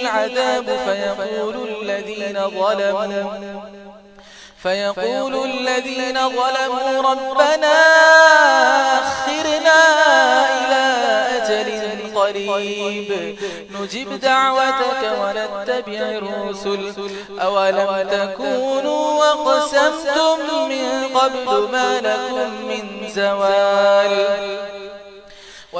العذاب فيقول الذين ظلموا. فيقول الذين ظلموا ربنا أخرنا إلى أجل قريب. نجب دعوتك ونتبع الرسل. أولم تكونوا وقسمتم من قبل ما لكم من زوال؟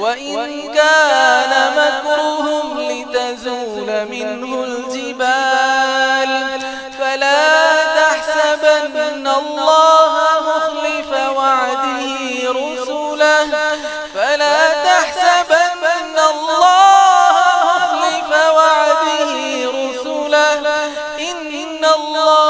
وإن كان مكرهم لتزول منه الجبال فلا تحسبن الله مخلف وعده رسله فلا تحسبن الله مخلف وعده رسله إن الله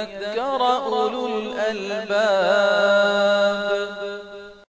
يذكر أولو الألباب.